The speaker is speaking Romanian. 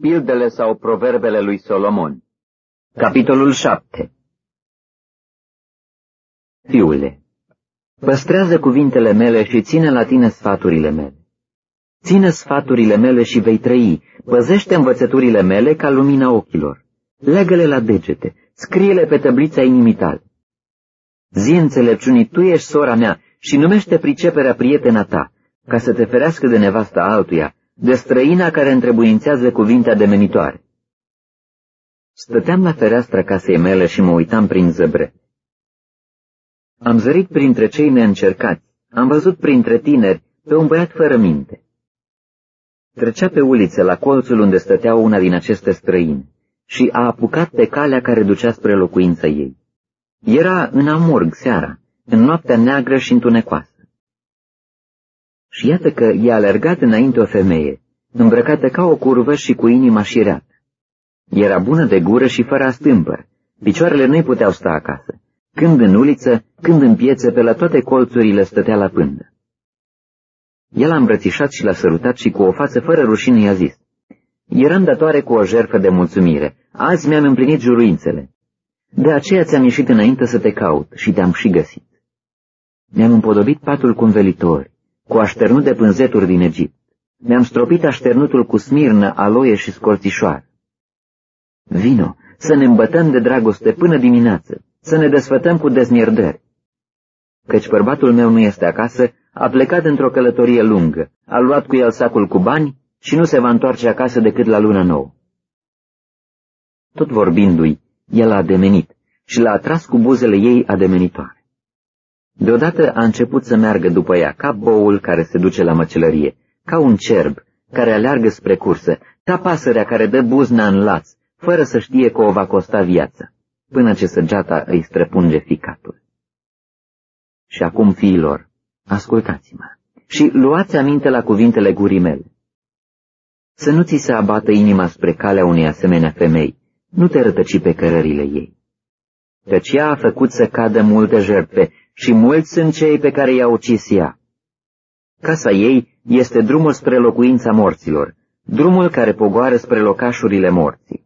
Pildele sau proverbele lui Solomon Capitolul 7 Fiule, păstrează cuvintele mele și ține la tine sfaturile mele. Ține sfaturile mele și vei trăi, păzește învățăturile mele ca lumina ochilor. Legă-le la degete, scrie-le pe tăblița inimii tale. Zi înțelepciunii, tu ești sora mea și numește priceperea prietena ta, ca să te ferească de nevasta altuia, de străina care întrebuințează cuvinte ademenitoare. Stăteam la fereastra casei mele și mă uitam prin zăbre. Am zărit printre cei neîncercați, am văzut printre tineri pe un băiat fără minte. Trecea pe ulițe la colțul unde stătea una din aceste străini și a apucat pe calea care ducea spre locuința ei. Era în amurg seara, în noaptea neagră și întunecoasă. Și iată că i-a alergat înainte o femeie, îmbrăcată ca o curvă și cu inima șireată. Era bună de gură și fără astâmpăr, picioarele nu-i puteau sta acasă. Când în uliță, când în piețe, pe la toate colțurile stătea la pândă. El a îmbrățișat și l-a sărutat și cu o față fără rușine i-a zis, Eram datoare cu o jertfă de mulțumire, azi mi-am împlinit juruințele. De aceea ți-am ieșit înainte să te caut și te-am și găsit. Mi-am împodobit patul cu învelitori, cu așternut de pânzeturi din Egipt. Mi-am stropit așternutul cu smirnă, aloie și scorțișoară. Vino, să ne îmbătăm de dragoste până dimineață, să ne desfătăm cu dezmierdări. Căci bărbatul meu nu este acasă, a plecat într-o călătorie lungă, a luat cu el sacul cu bani și nu se va întoarce acasă decât la luna nouă. Tot vorbindu-i, el a ademenit și l-a atras cu buzele ei ademenitoare. Deodată a început să meargă după ea, ca boul care se duce la măcelărie, ca un cerb care aleargă spre cursă, ca pasărea care dă buzna în laț, fără să știe că o va costa viața, până ce săgeata îi străpunge ficatul. Și acum, fiilor, ascultați-mă și luați aminte la cuvintele gurii mele. Să nu ți se abată inima spre calea unei asemenea femei, nu te rătăci pe cărările ei. Căci ea a făcut să cadă multe jertfe și mulți sunt cei pe care i-a ucis ea. Casa ei este drumul spre locuința morților, drumul care pogoară spre locașurile morții.